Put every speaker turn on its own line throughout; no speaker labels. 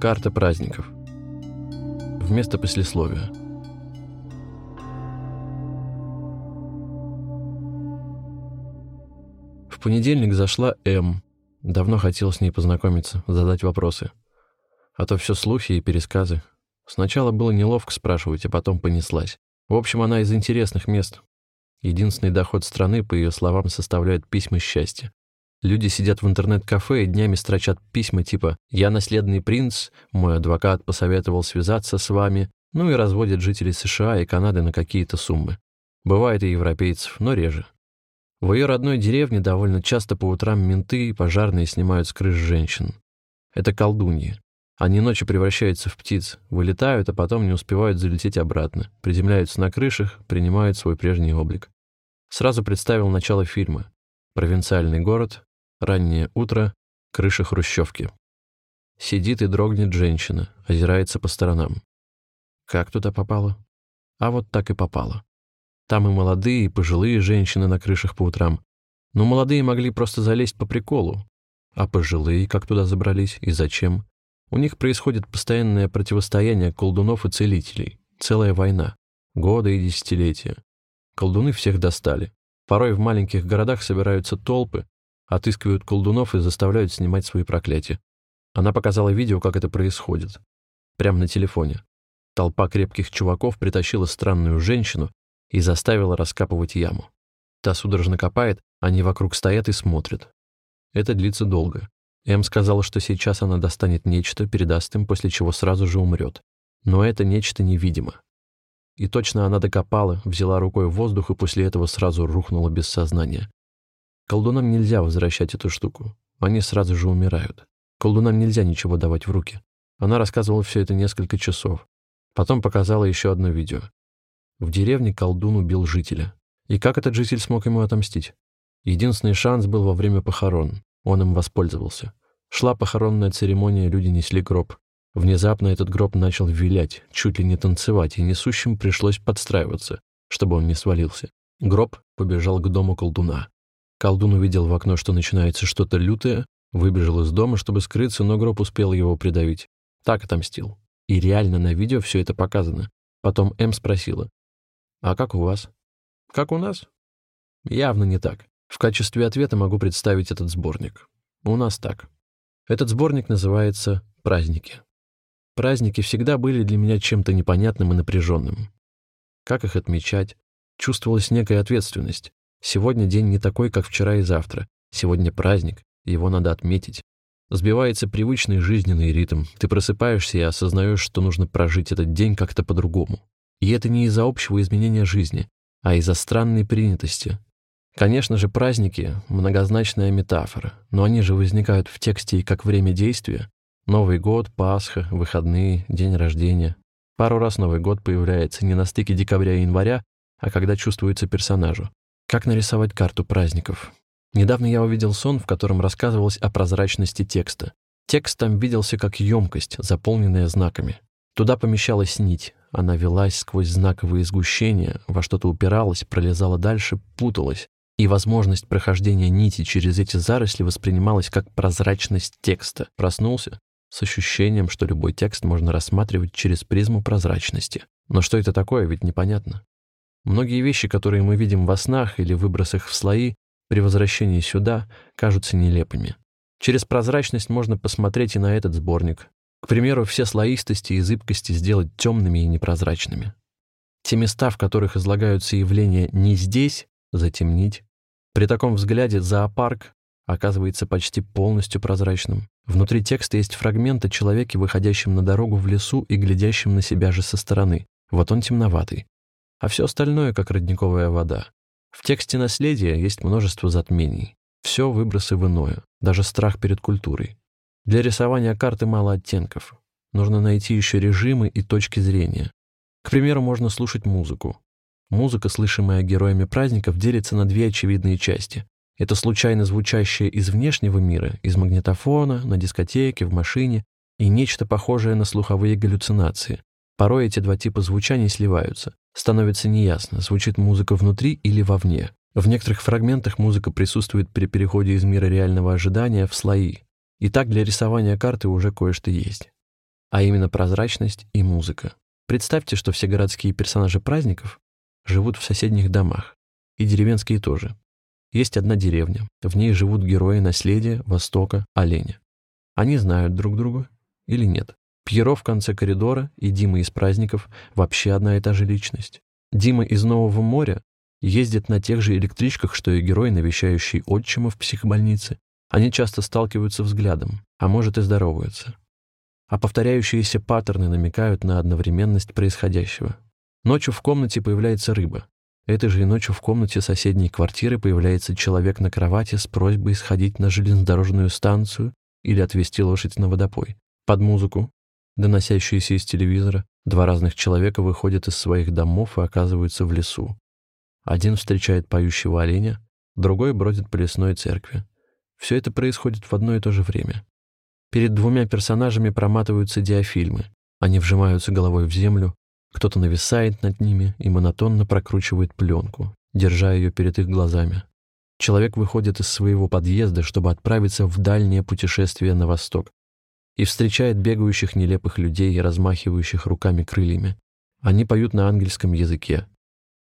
Карта праздников. Вместо послесловия. В понедельник зашла М. Давно хотел с ней познакомиться, задать вопросы. А то все слухи и пересказы. Сначала было неловко спрашивать, а потом понеслась. В общем, она из интересных мест. Единственный доход страны, по ее словам, составляют письма счастья. Люди сидят в интернет-кафе и днями строчат письма типа «Я наследный принц», «Мой адвокат посоветовал связаться с вами», ну и разводят жителей США и Канады на какие-то суммы. Бывает и европейцев, но реже. В ее родной деревне довольно часто по утрам менты и пожарные снимают с крыш женщин. Это колдуньи. Они ночью превращаются в птиц, вылетают, а потом не успевают залететь обратно, приземляются на крышах, принимают свой прежний облик. Сразу представил начало фильма. Провинциальный город, раннее утро, крыша хрущевки. Сидит и дрогнет женщина, озирается по сторонам. Как туда попало? А вот так и попало. Там и молодые, и пожилые женщины на крышах по утрам. Но молодые могли просто залезть по приколу. А пожилые как туда забрались и зачем? У них происходит постоянное противостояние колдунов и целителей. Целая война. Годы и десятилетия. Колдуны всех достали. Порой в маленьких городах собираются толпы, отыскивают колдунов и заставляют снимать свои проклятия. Она показала видео, как это происходит. Прямо на телефоне. Толпа крепких чуваков притащила странную женщину и заставила раскапывать яму. Та судорожно копает, они вокруг стоят и смотрят. Это длится долго. Эм сказала, что сейчас она достанет нечто, передаст им, после чего сразу же умрет. Но это нечто невидимо. И точно она докопала, взяла рукой воздух и после этого сразу рухнула без сознания. Колдунам нельзя возвращать эту штуку. Они сразу же умирают. Колдунам нельзя ничего давать в руки. Она рассказывала все это несколько часов. Потом показала еще одно видео. В деревне колдун убил жителя. И как этот житель смог ему отомстить? Единственный шанс был во время похорон. Он им воспользовался. Шла похоронная церемония, люди несли гроб. Внезапно этот гроб начал вилять, чуть ли не танцевать, и несущим пришлось подстраиваться, чтобы он не свалился. Гроб побежал к дому колдуна. Колдун увидел в окно, что начинается что-то лютое, выбежал из дома, чтобы скрыться, но гроб успел его придавить. Так отомстил. И реально на видео все это показано. Потом М спросила, «А как у вас?» «Как у нас?» «Явно не так. В качестве ответа могу представить этот сборник. У нас так. Этот сборник называется «Праздники». Праздники всегда были для меня чем-то непонятным и напряженным. Как их отмечать? Чувствовалась некая ответственность. Сегодня день не такой, как вчера и завтра. Сегодня праздник, его надо отметить. Сбивается привычный жизненный ритм. Ты просыпаешься и осознаешь, что нужно прожить этот день как-то по-другому. И это не из-за общего изменения жизни, а из-за странной принятости. Конечно же, праздники — многозначная метафора, но они же возникают в тексте и как время действия. Новый год, Пасха, выходные, день рождения. Пару раз Новый год появляется не на стыке декабря и января, а когда чувствуется персонажу. Как нарисовать карту праздников? Недавно я увидел сон, в котором рассказывалось о прозрачности текста. Текст там виделся как емкость, заполненная знаками. Туда помещалась нить, она велась сквозь знаковые сгущения, во что-то упиралась, пролезала дальше, путалась, и возможность прохождения нити через эти заросли воспринималась как прозрачность текста. Проснулся с ощущением, что любой текст можно рассматривать через призму прозрачности. Но что это такое, ведь непонятно. Многие вещи, которые мы видим во снах или выбросах в слои, при возвращении сюда кажутся нелепыми. Через прозрачность можно посмотреть и на этот сборник, к примеру, все слоистости и зыбкости сделать темными и непрозрачными. Те места, в которых излагаются явления не здесь, затемнить. При таком взгляде зоопарк оказывается почти полностью прозрачным. Внутри текста есть фрагмент о человеке, выходящем на дорогу в лесу и глядящем на себя же со стороны. Вот он темноватый. А все остальное, как родниковая вода. В тексте наследия есть множество затмений. Все выбросы в иное, даже страх перед культурой. Для рисования карты мало оттенков. Нужно найти еще режимы и точки зрения. К примеру, можно слушать музыку. Музыка, слышимая героями праздников, делится на две очевидные части. Это случайно звучащее из внешнего мира, из магнитофона, на дискотеке, в машине, и нечто похожее на слуховые галлюцинации. Порой эти два типа звучания сливаются. Становится неясно, звучит музыка внутри или вовне. В некоторых фрагментах музыка присутствует при переходе из мира реального ожидания в слои, и так для рисования карты уже кое-что есть. а именно прозрачность и музыка. Представьте, что все городские персонажи праздников живут в соседних домах, и деревенские тоже. Есть одна деревня, в ней живут герои наследия, Востока, оленя. Они знают друг друга или нет? Пьеро в конце коридора и Дима из праздников вообще одна и та же личность. Дима из Нового моря ездит на тех же электричках, что и герой, навещающий отчима в психбольнице. Они часто сталкиваются взглядом, а может и здороваются. А повторяющиеся паттерны намекают на одновременность происходящего. Ночью в комнате появляется рыба. Этой же и ночью в комнате соседней квартиры появляется человек на кровати с просьбой сходить на железнодорожную станцию или отвезти лошадь на водопой. Под музыку доносящиеся из телевизора, два разных человека выходят из своих домов и оказываются в лесу. Один встречает поющего оленя, другой бродит по лесной церкви. Все это происходит в одно и то же время. Перед двумя персонажами проматываются диафильмы. Они вжимаются головой в землю, кто-то нависает над ними и монотонно прокручивает пленку, держа ее перед их глазами. Человек выходит из своего подъезда, чтобы отправиться в дальнее путешествие на восток, и встречает бегающих нелепых людей, размахивающих руками крыльями. Они поют на ангельском языке.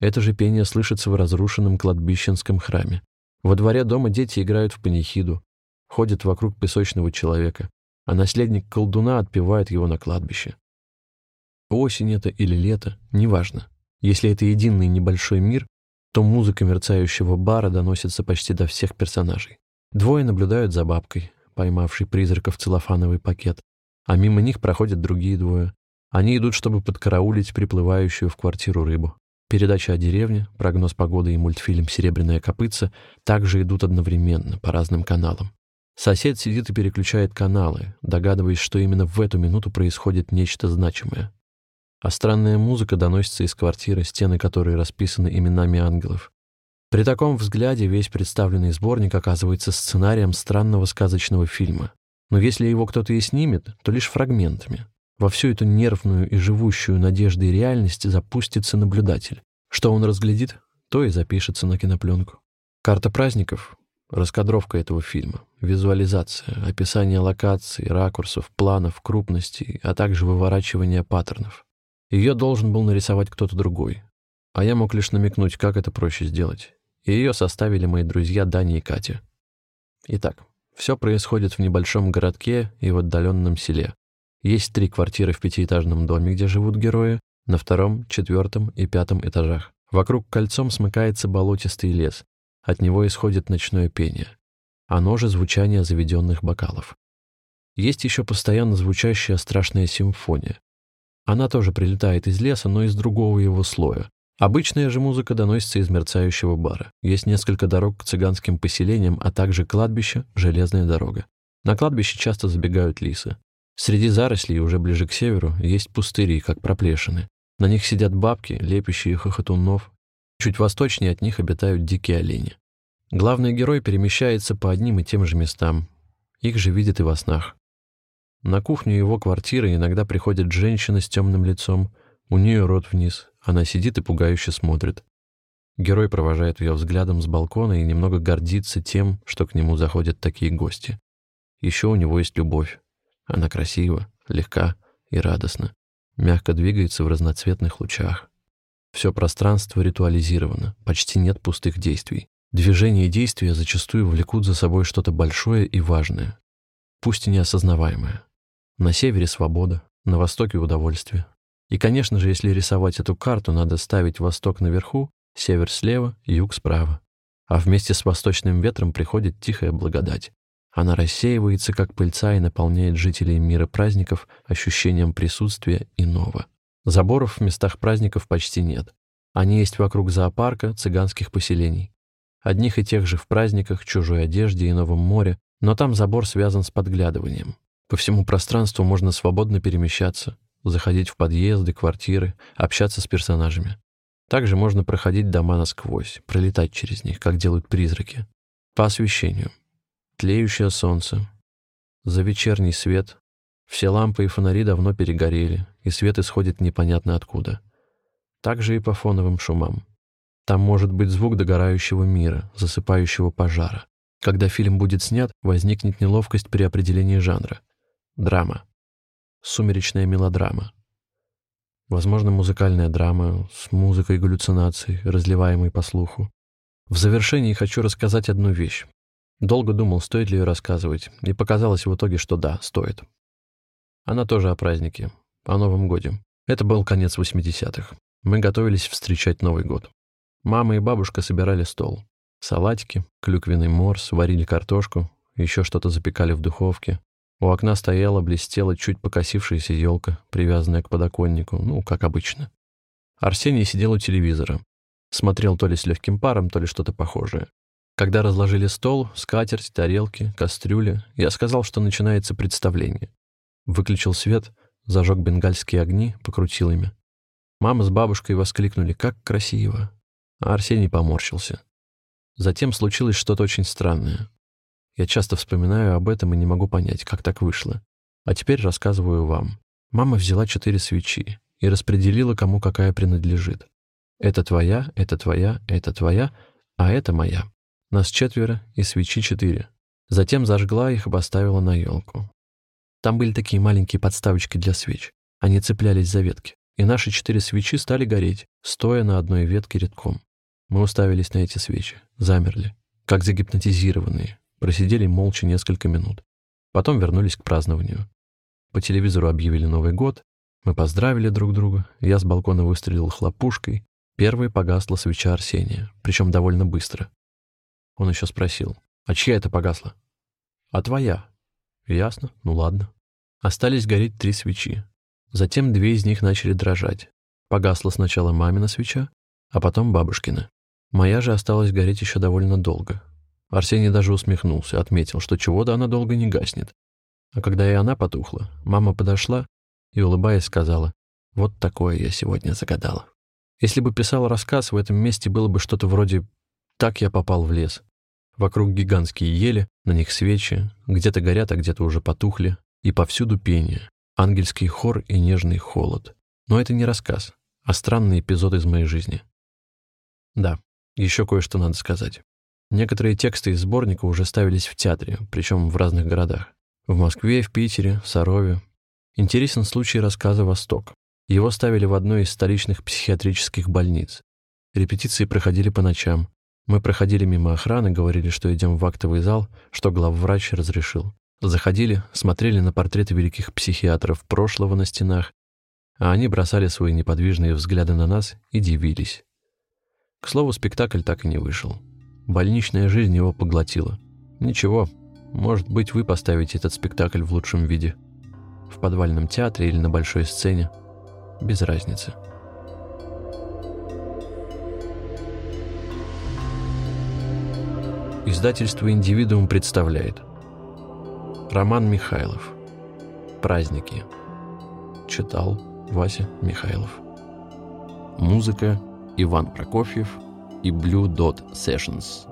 Это же пение слышится в разрушенном кладбищенском храме. Во дворе дома дети играют в панихиду, ходят вокруг песочного человека, а наследник колдуна отпевает его на кладбище. Осень это или лето, неважно. Если это единый небольшой мир, то музыка мерцающего бара доносится почти до всех персонажей. Двое наблюдают за бабкой, поймавший призрака в целлофановый пакет, а мимо них проходят другие двое. Они идут, чтобы подкараулить приплывающую в квартиру рыбу. Передача о деревне, прогноз погоды и мультфильм «Серебряная копытца» также идут одновременно по разным каналам. Сосед сидит и переключает каналы, догадываясь, что именно в эту минуту происходит нечто значимое. А странная музыка доносится из квартиры, стены которой расписаны именами ангелов. При таком взгляде весь представленный сборник оказывается сценарием странного сказочного фильма. Но если его кто-то и снимет, то лишь фрагментами. Во всю эту нервную и живущую надеждой реальность запустится наблюдатель. Что он разглядит, то и запишется на кинопленку. Карта праздников — раскадровка этого фильма, визуализация, описание локаций, ракурсов, планов, крупностей, а также выворачивание паттернов. Ее должен был нарисовать кто-то другой. А я мог лишь намекнуть, как это проще сделать и ее составили мои друзья Даня и Катя. Итак, все происходит в небольшом городке и в отдаленном селе. Есть три квартиры в пятиэтажном доме, где живут герои, на втором, четвертом и пятом этажах. Вокруг кольцом смыкается болотистый лес. От него исходит ночное пение. Оно же звучание заведенных бокалов. Есть еще постоянно звучащая страшная симфония. Она тоже прилетает из леса, но из другого его слоя, Обычная же музыка доносится из мерцающего бара. Есть несколько дорог к цыганским поселениям, а также кладбище, железная дорога. На кладбище часто забегают лисы. Среди зарослей, уже ближе к северу, есть пустыри, как проплешины. На них сидят бабки, лепящие хохотунов. Чуть восточнее от них обитают дикие олени. Главный герой перемещается по одним и тем же местам. Их же видит и во снах. На кухню его квартиры иногда приходит женщина с темным лицом. У нее рот вниз, она сидит и пугающе смотрит. Герой провожает ее взглядом с балкона и немного гордится тем, что к нему заходят такие гости. Еще у него есть любовь. Она красива, легка и радостна, мягко двигается в разноцветных лучах. Все пространство ритуализировано, почти нет пустых действий. Движения и действия зачастую влекут за собой что-то большое и важное, пусть и неосознаваемое. На севере свобода, на востоке удовольствие, и, конечно же, если рисовать эту карту, надо ставить восток наверху, север слева, юг справа. А вместе с восточным ветром приходит тихая благодать. Она рассеивается, как пыльца, и наполняет жителей мира праздников ощущением присутствия иного. Заборов в местах праздников почти нет. Они есть вокруг зоопарка, цыганских поселений. Одних и тех же в праздниках, чужой одежде и новом море, но там забор связан с подглядыванием. По всему пространству можно свободно перемещаться, заходить в подъезды, квартиры, общаться с персонажами. Также можно проходить дома насквозь, пролетать через них, как делают призраки. По освещению. Тлеющее солнце. За вечерний свет. Все лампы и фонари давно перегорели, и свет исходит непонятно откуда. Также и по фоновым шумам. Там может быть звук догорающего мира, засыпающего пожара. Когда фильм будет снят, возникнет неловкость при определении жанра. Драма. Сумеречная мелодрама. Возможно, музыкальная драма с музыкой галлюцинаций, разливаемой по слуху. В завершении хочу рассказать одну вещь. Долго думал, стоит ли ее рассказывать, и показалось в итоге, что да, стоит. Она тоже о празднике, о Новом Годе. Это был конец 80-х. Мы готовились встречать Новый год. Мама и бабушка собирали стол. Салатики, клюквенный морс, варили картошку, еще что-то запекали в духовке. У окна стояла, блестела чуть покосившаяся елка, привязанная к подоконнику, ну, как обычно. Арсений сидел у телевизора. Смотрел то ли с легким паром, то ли что-то похожее. Когда разложили стол, скатерть, тарелки, кастрюли, я сказал, что начинается представление. Выключил свет, зажег бенгальские огни, покрутил ими. Мама с бабушкой воскликнули «Как красиво!», а Арсений поморщился. Затем случилось что-то очень странное. Я часто вспоминаю об этом и не могу понять, как так вышло. А теперь рассказываю вам. Мама взяла четыре свечи и распределила, кому какая принадлежит. Это твоя, это твоя, это твоя, а это моя. Нас четверо и свечи четыре. Затем зажгла их и поставила на елку. Там были такие маленькие подставочки для свеч. Они цеплялись за ветки, и наши четыре свечи стали гореть, стоя на одной ветке редком. Мы уставились на эти свечи, замерли, как загипнотизированные, Просидели молча несколько минут. Потом вернулись к празднованию. По телевизору объявили Новый год. Мы поздравили друг друга. Я с балкона выстрелил хлопушкой. Первой погасла свеча Арсения, причем довольно быстро. Он еще спросил, а чья это погасла? А твоя. Ясно, ну ладно. Остались гореть три свечи. Затем две из них начали дрожать. Погасла сначала мамина свеча, а потом бабушкина. Моя же осталась гореть еще довольно долго, Арсений даже усмехнулся, отметил, что чего-то она долго не гаснет. А когда и она потухла, мама подошла и, улыбаясь, сказала, «Вот такое я сегодня загадала». Если бы писал рассказ, в этом месте было бы что-то вроде «Так я попал в лес». Вокруг гигантские ели, на них свечи, где-то горят, а где-то уже потухли, и повсюду пение, ангельский хор и нежный холод. Но это не рассказ, а странный эпизод из моей жизни. Да, еще кое-что надо сказать. Некоторые тексты из сборника уже ставились в театре, причем в разных городах. В Москве, в Питере, Сарове. Интересен случай рассказа «Восток». Его ставили в одной из столичных психиатрических больниц. Репетиции проходили по ночам. Мы проходили мимо охраны, говорили, что идем в актовый зал, что главврач разрешил. Заходили, смотрели на портреты великих психиатров прошлого на стенах, а они бросали свои неподвижные взгляды на нас и дивились. К слову, спектакль так и не вышел. Больничная жизнь его поглотила. Ничего, может быть, вы поставите этот спектакль в лучшем виде. В подвальном театре или на большой сцене. Без разницы. Издательство «Индивидуум» представляет Роман Михайлов «Праздники» Читал Вася Михайлов Музыка Иван Прокофьев – и Blue Dot Sessions.